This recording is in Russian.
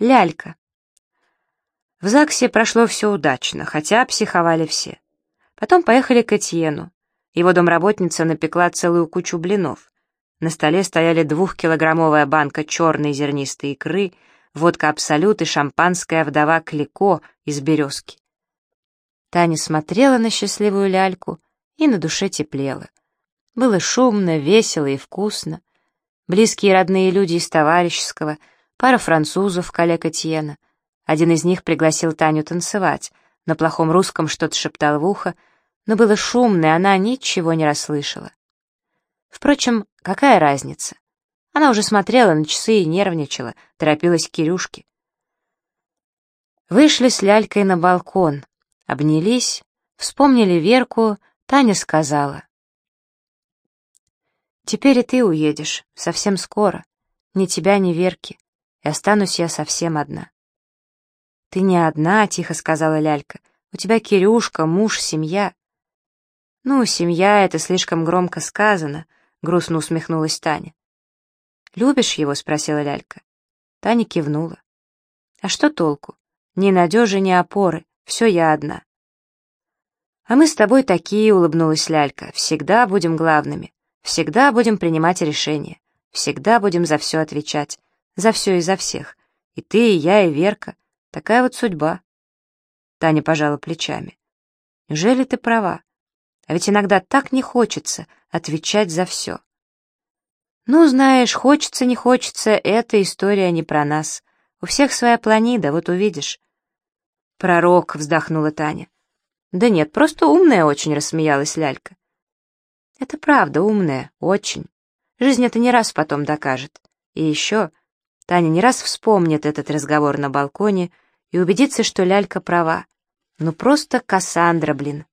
Лялька. В ЗАГСе прошло все удачно, хотя психовали все. Потом поехали к Этьену. Его домработница напекла целую кучу блинов. На столе стояли двухкилограммовая банка черной зернистой икры, водка «Абсолют» и шампанская вдова Клико из березки. Таня смотрела на счастливую ляльку и на душе теплела. Было шумно, весело и вкусно. Близкие родные люди из товарищеского, пара французов, коллег Этьена. Один из них пригласил Таню танцевать, на плохом русском что-то шептал в ухо, но было шумно, и она ничего не расслышала. Впрочем, какая разница? Она уже смотрела на часы и нервничала, торопилась к Кирюшке. Вышли с лялькой на балкон, обнялись, вспомнили Верку, Таня сказала. «Теперь и ты уедешь, совсем скоро. Ни тебя, ни Верки. И останусь я совсем одна». «Ты не одна», — тихо сказала Лялька. «У тебя Кирюшка, муж, семья». «Ну, семья — это слишком громко сказано», — грустно усмехнулась Таня. «Любишь его?» — спросила Лялька. Таня кивнула. «А что толку? Ни надежи, ни опоры. Все я одна». «А мы с тобой такие», — улыбнулась Лялька. «Всегда будем главными. Всегда будем принимать решения. Всегда будем за все отвечать. За все и за всех. И ты, и я, и Верка. Такая вот судьба». Таня пожала плечами. «Неужели ты права? А ведь иногда так не хочется отвечать за все. Ну, знаешь, хочется, не хочется, эта история не про нас. У всех своя планида, вот увидишь. Пророк, вздохнула Таня. Да нет, просто умная очень, рассмеялась Лялька. Это правда, умная, очень. Жизнь это не раз потом докажет. И еще, Таня не раз вспомнит этот разговор на балконе и убедится, что Лялька права. Ну просто Кассандра, блин.